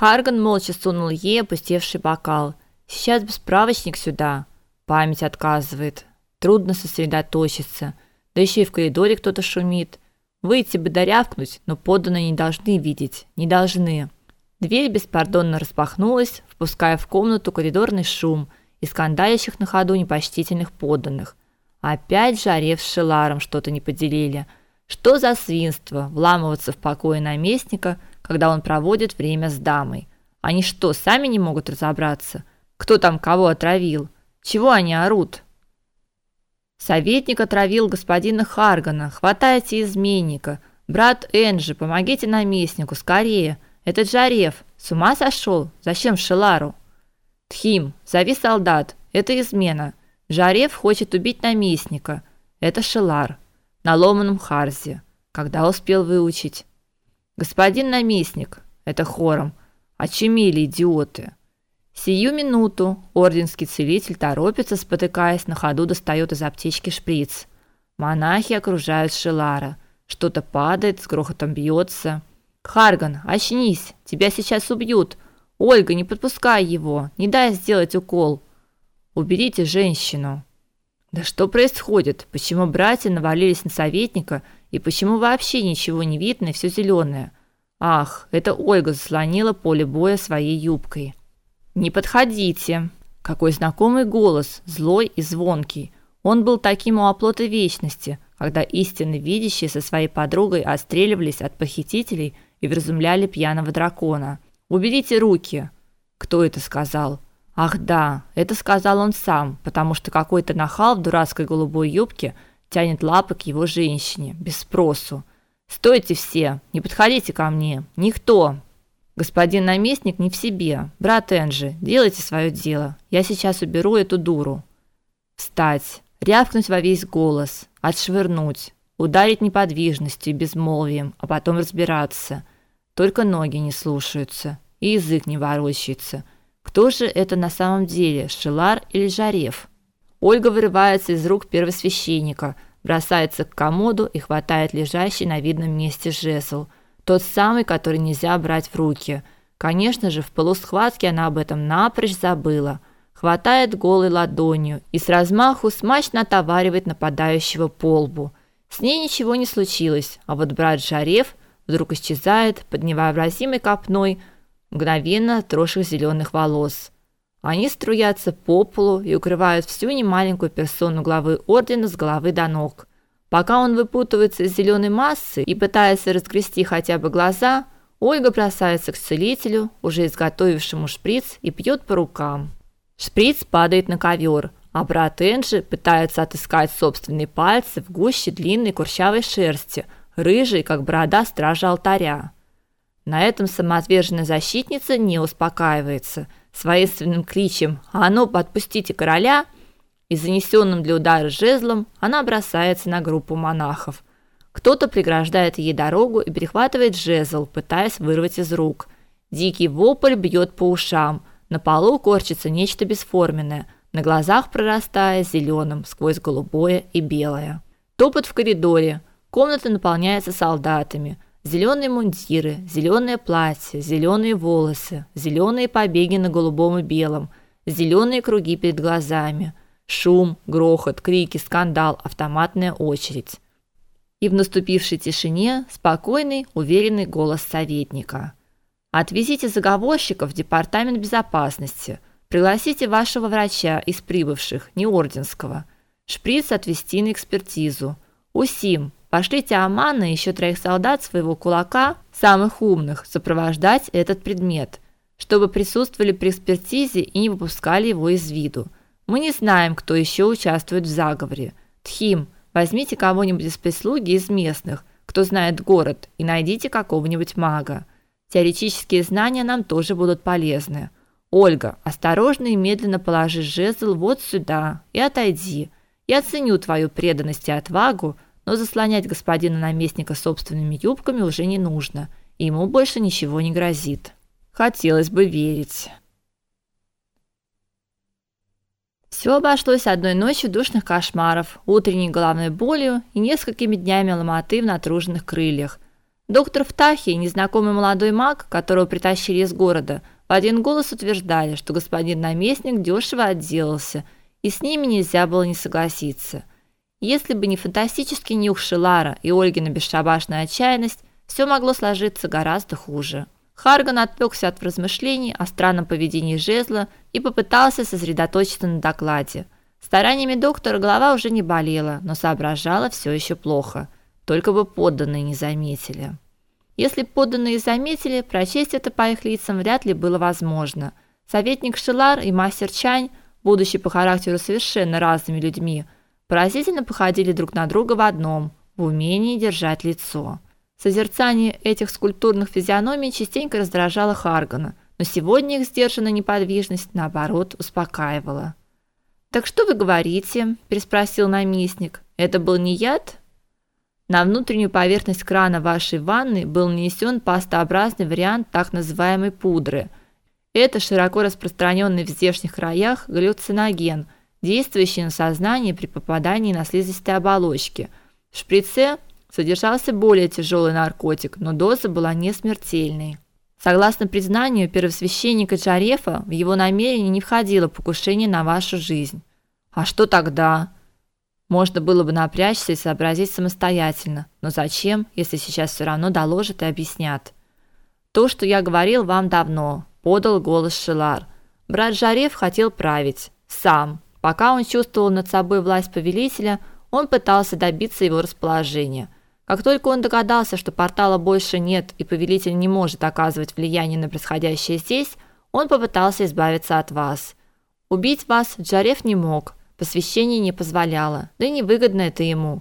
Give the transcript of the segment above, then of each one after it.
Харган молча сунул ей опустевший бокал. Сейчас бы справочник сюда. Память отказывает. Трудно сосредоточиться. Да еще и в коридоре кто-то шумит. Выйти бы дорявкнуть, но подданные не должны видеть, не должны. Дверь беспардонно распахнулась, впуская в комнату коридорный шум и скандалящих на ходу непочтительных подданных. Опять Жарев с Шеларом что-то не поделили. Что за свинство вламываться в покои наместника, когда он проводит время с дамой? Они что, сами не могут разобраться? Кто там кого отравил? Чего они орут? Советник отравил господина Харгана. Хватайте изменника. Брат Энджи, помогите наместнику, скорее. Этот Жарев с ума сошел? Зачем Шелару? Тхим, зови солдат. Это измена. Жарев хочет убить наместника. Это Шелар. На ломаном харзе. Когда успел выучить? Господин наместник. Это хором. Очумели идиоты. Сию минуту орденский целитель торопится, спотыкаясь, на ходу достает из аптечки шприц. Монахи окружают Шелара. Что-то падает, с грохотом бьется. Харган, очнись, тебя сейчас убьют. Ольга, не подпускай его, не дай сделать укол. Уберите женщину. Да что происходит? Почему братья навалились на советника и почему вообще ничего не видно все зеленое? Ах, это Ольга заслонила поле боя своей юбкой. Не подходите. Какой знакомый голос, злой и звонкий. Он был таким у оплота вечности, когда истинно видящие со своей подругой отстреливались от похитителей и вразумляли пьяного дракона. Уберите руки. Кто это сказал? Ах, да, это сказал он сам, потому что какой-то нахал в дурацкой голубой юбке тянет лапы к его женщине без спросу. Стойте все, не подходите ко мне. Никто. Господин наместник не в себе. Брат Энджи, делайте свое дело. Я сейчас уберу эту дуру. Встать, рявкнуть во весь голос, отшвырнуть, ударить неподвижностью и безмолвием, а потом разбираться. Только ноги не слушаются, и язык не ворочается. Кто же это на самом деле, Шелар или Жарев? Ольга вырывается из рук первосвященника, бросается к комоду и хватает лежащий на видном месте жезл – тот самый, который нельзя брать в руки. Конечно же, в полусхватке она об этом напрочь забыла. Хватает голой ладонью и с размаху смачно отоваривает нападающего по лбу. С ней ничего не случилось, а вот брат Жарев вдруг исчезает под невообразимой копной мгновенно отросших зеленых волос. Они струятся по полу и укрывают всю немаленькую персону главы ордена с головы до ног. Пока он выпутывается из зеленой массы и пытается разгрести хотя бы глаза, Ольга бросается к целителю, уже изготовившему шприц, и пьет по рукам. Шприц падает на ковер, а брат Энджи пытается отыскать собственные пальцы в гуще длинной курчавой шерсти, рыжей, как борода стража алтаря. На этом самоотверженная защитница не успокаивается. Своим кличем «А ну, подпустите короля!» и занесенным для удара жезлом она бросается на группу монахов. Кто-то преграждает ей дорогу и перехватывает жезл, пытаясь вырвать из рук. Дикий вопль бьет по ушам. На полу корчится нечто бесформенное, на глазах прорастая зеленым сквозь голубое и белое. Топот в коридоре. Комната наполняется солдатами. Зеленые мундиры, зеленое платье, зеленые волосы, зеленые побеги на голубом и белом, зеленые круги перед глазами – Шум, грохот, крики, скандал, автоматная очередь. И в наступившей тишине спокойный, уверенный голос советника. Отвезите заговорщиков в департамент безопасности. Пригласите вашего врача из прибывших, не орденского. Шприц отвезти на экспертизу. Усим, пошлите Амана и еще троих солдат своего кулака, самых умных, сопровождать этот предмет, чтобы присутствовали при экспертизе и не выпускали его из виду. Мы не знаем, кто еще участвует в заговоре. Тхим, возьмите кого-нибудь из прислуги из местных, кто знает город, и найдите какого-нибудь мага. Теоретические знания нам тоже будут полезны. Ольга, осторожно и медленно положи жезл вот сюда и отойди. Я ценю твою преданность и отвагу, но заслонять господина наместника собственными юбками уже не нужно, и ему больше ничего не грозит. Хотелось бы верить. Все обошлось одной ночью душных кошмаров, утренней головной болью и несколькими днями ломоты в натруженных крыльях. Доктор Втахи, незнакомый молодой маг, которого притащили из города, в один голос утверждали, что господин наместник дешево отделался, и с ними нельзя было не согласиться. Если бы не фантастический нюх Шилара и Ольгина бесшабашная отчаянность, все могло сложиться гораздо хуже. Харган отвлекся от размышлений о странном поведении жезла и попытался сосредоточиться на докладе. Стараниями доктора голова уже не болела, но соображала все еще плохо – только бы подданные не заметили. Если подданные заметили, прочесть это по их лицам вряд ли было возможно. Советник Шилар и мастер Чань, будучи по характеру совершенно разными людьми, поразительно походили друг на друга в одном в умении держать лицо. Созерцание этих скульптурных физиономий частенько раздражало Харгана, но сегодня их сдержанная неподвижность наоборот успокаивала. Так что вы говорите? переспросил наместник. Это был не яд? На внутреннюю поверхность крана вашей ванны был нанесен пастообразный вариант так называемой пудры. Это широко распространенный в здешних краях галлюциноген, действующий на сознание при попадании на слизистые оболочки. В шприце содержался более тяжелый наркотик, но доза была не смертельной. Согласно признанию первосвященника Джарефа, в его намерение не входило покушение на вашу жизнь. А что тогда? Можно было бы напрячься и сообразить самостоятельно, но зачем, если сейчас все равно доложат и объяснят? То, что я говорил вам давно, подал голос Шилар. Брат Жарев хотел править сам. Пока он чувствовал над собой власть повелителя, он пытался добиться его расположения. Как только он догадался, что портала больше нет и повелитель не может оказывать влияние на происходящее здесь, он попытался избавиться от вас. Убить вас Джарев не мог, Посвящение не позволяло, да и невыгодно это ему.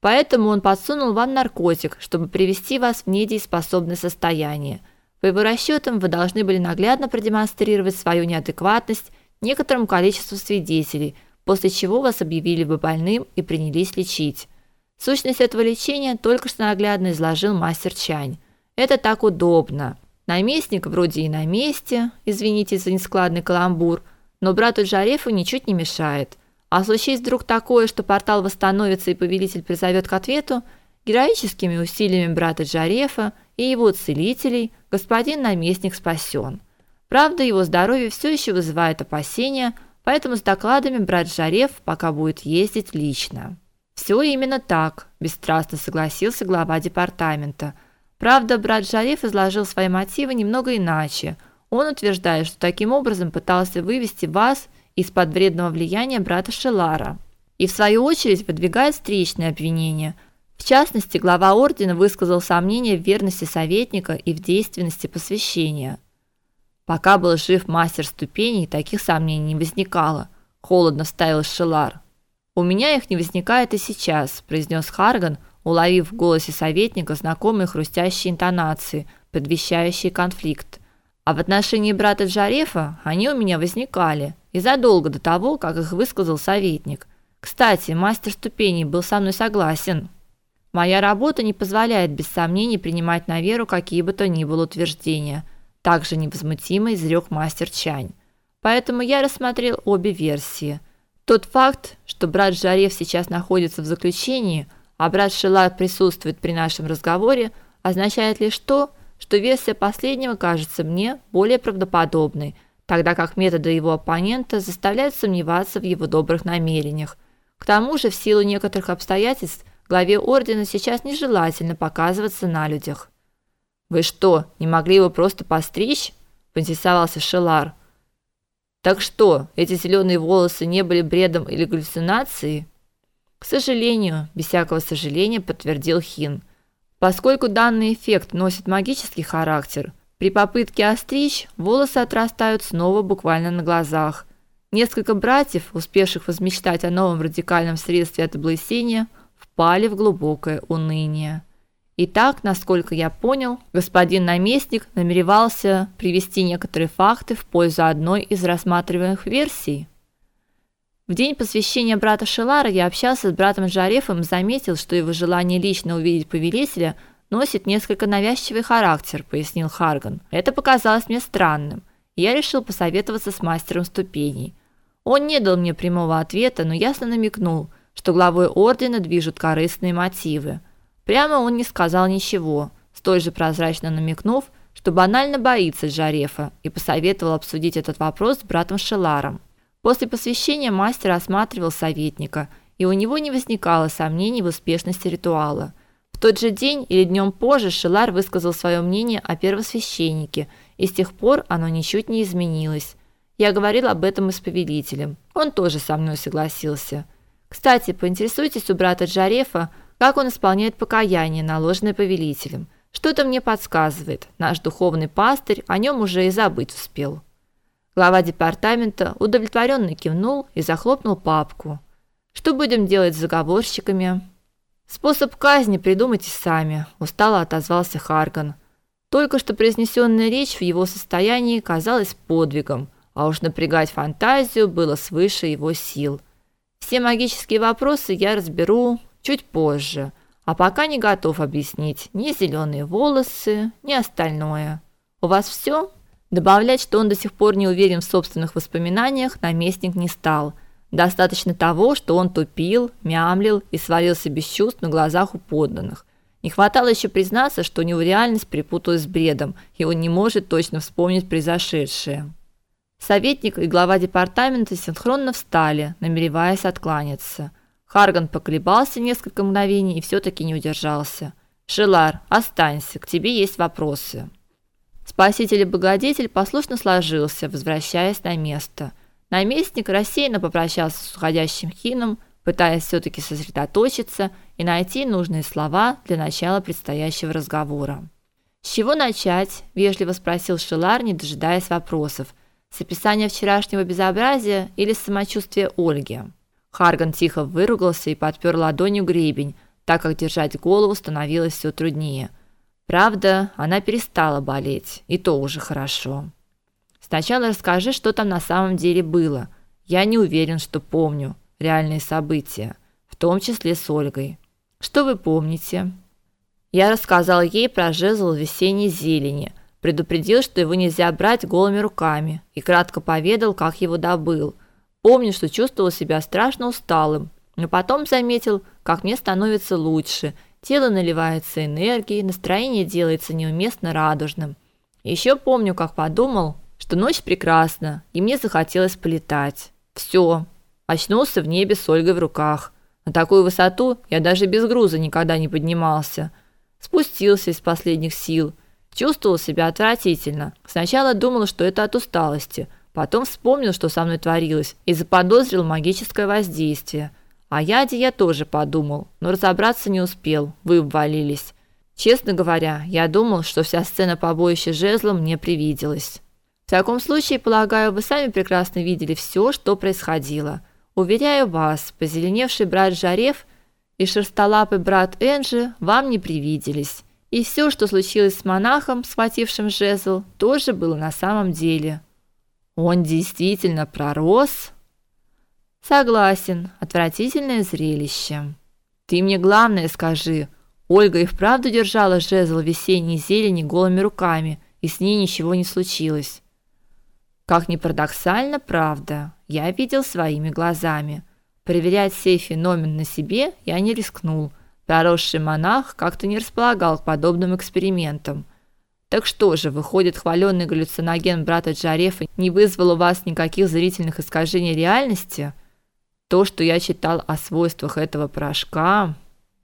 Поэтому он подсунул вам наркотик, чтобы привести вас в недееспособное состояние. По его расчетам, вы должны были наглядно продемонстрировать свою неадекватность некоторому количеству свидетелей, после чего вас объявили бы больным и принялись лечить. Сущность этого лечения только что наглядно изложил мастер Чань. Это так удобно. Наместник вроде и на месте, извините за нескладный каламбур, но брату Жарефу ничуть не мешает. А случись вдруг такое, что портал восстановится и повелитель призовет к ответу, героическими усилиями брата Джарефа и его целителей господин наместник спасен. Правда, его здоровье все еще вызывает опасения, поэтому с докладами брат Джареф пока будет ездить лично. Все именно так, бесстрастно согласился глава департамента. Правда, брат Джареф изложил свои мотивы немного иначе. Он утверждает, что таким образом пытался вывести вас из-под вредного влияния брата Шелара. И в свою очередь выдвигает встречные обвинения. В частности, глава ордена высказал сомнения в верности советника и в действенности посвящения. Пока был жив мастер ступеней, таких сомнений не возникало, холодно вставил Шелар. У меня их не возникает и сейчас, произнес Харган, уловив в голосе советника знакомые хрустящие интонации, предвещающие конфликт. А в отношении брата Джарефа они у меня возникали и задолго до того, как их высказал советник. Кстати, мастер ступеней был со мной согласен. Моя работа не позволяет без сомнений принимать на веру какие бы то ни было утверждения, также невозмутимо изрек мастер Чань. Поэтому я рассмотрел обе версии. Тот факт, что брат Жарев сейчас находится в заключении, а брат Шилар присутствует при нашем разговоре, означает лишь то, что версия последнего кажется мне более правдоподобной – тогда как методы его оппонента заставляют сомневаться в его добрых намерениях. К тому же, в силу некоторых обстоятельств, главе ордена сейчас нежелательно показываться на людях. Вы что, не могли его просто постричь? поинтересовался Шелар. Так что, эти зеленые волосы не были бредом или галлюцинацией? К сожалению, без всякого сожаления подтвердил Хин. Поскольку данный эффект носит магический характер, при попытке остричь волосы отрастают снова буквально на глазах. Несколько братьев, успевших возмечтать о новом радикальном средстве от облысения, впали в глубокое уныние. Итак, насколько я понял, господин наместник намеревался привести некоторые факты в пользу одной из рассматриваемых версий. В день посвящения брата Шелара я общался с братом Жарефом и заметил, что его желание лично увидеть повелителя – носит несколько навязчивый характер, пояснил Харган. Это показалось мне странным. Я решил посоветоваться с мастером ступеней. Он не дал мне прямого ответа, но ясно намекнул, что главой ордена движут корыстные мотивы. Прямо он не сказал ничего. столь же прозрачно намекнув, что банально боится Джарефа и посоветовал обсудить этот вопрос с братом Шеларом. После посвящения мастер осматривал советника, и у него не возникало сомнений в успешности ритуала. В тот же день или днем позже Шелар высказал свое мнение о первосвященнике, и с тех пор оно ничуть не изменилось. Я говорил об этом и с повелителем. Он тоже со мной согласился. Кстати, поинтересуйтесь у брата Джарефа, как он исполняет покаяние, наложенное повелителем. Что-то мне подсказывает, наш духовный пастырь о нем уже и забыть успел. Глава департамента удовлетворенно кивнул и захлопнул папку. Что будем делать с заговорщиками? Способ казни придумайте сами, устало отозвался Харган. Только что произнесенная речь в его состоянии казалась подвигом, а уж напрягать фантазию было свыше его сил. Все магические вопросы я разберу чуть позже, а пока не готов объяснить ни зеленые волосы, ни остальное. У вас все? Добавлять, что он до сих пор не уверен в собственных воспоминаниях, наместник не стал. Достаточно того, что он тупил, мямлил и свалился без чувств на глазах у подданных. Не хватало еще признаться, что у него реальность перепуталась с бредом, и он не может точно вспомнить произошедшее. Советник и глава департамента синхронно встали, намереваясь откланяться. Харган поколебался несколько мгновений и все таки не удержался. "Шелар, останься, к тебе есть вопросы". Спаситель и благодетель послушно сложился, возвращаясь на место. Наместник рассеянно попрощался с уходящим хином, пытаясь все таки сосредоточиться и найти нужные слова для начала предстоящего разговора. С чего начать? вежливо спросил Шелар, не дожидаясь вопросов. С описания вчерашнего безобразия или с самочувствия Ольги? Харган тихо выругался и подпер ладонью гребень, так как держать голову становилось все труднее. Правда, она перестала болеть, и то уже хорошо. Сначала расскажи, что там на самом деле было. Я не уверен, что помню реальные события, в том числе с Ольгой. Что вы помните? Я рассказал ей про жезл весенней зелени, предупредил, что его нельзя брать голыми руками, и кратко поведал, как его добыл. Помню, что чувствовал себя страшно усталым, но потом заметил, как мне становится лучше. Тело наливается энергией, настроение делается неуместно радужным. Еще помню, как подумал, что ночь прекрасна, и мне захотелось полетать. Все. Очнулся в небе с Ольгой в руках. На такую высоту я даже без груза никогда не поднимался. Спустился из последних сил. Чувствовал себя отвратительно. Сначала думал, что это от усталости – Потом вспомнил, что со мной творилось, и заподозрил магическое воздействие. О яде я тоже подумал, но разобраться не успел. Вы обвалились. Честно говоря, я думал, что вся сцена побоища жезлом мне привиделась. В таком случае, полагаю, вы сами прекрасно видели все, что происходило. Уверяю вас, позеленевший брат Жарев и шерстолапый брат Энжи вам не привиделись. И все, что случилось с монахом, схватившим жезл, тоже было на самом деле. Он действительно пророс? Согласен, отвратительное зрелище. Ты мне главное скажи, Ольга и вправду держала жезл весенней зелени голыми руками, и с ней ничего не случилось. Как ни парадоксально, правда. Я видел своими глазами. Проверять сей феномен на себе я не рискнул. Проросший монах как-то не располагал к подобным экспериментам. Так что же, выходит, хваленный галлюциноген брата Джарефа не вызвал у вас никаких зрительных искажений реальности? То, что я читал о свойствах этого порошка,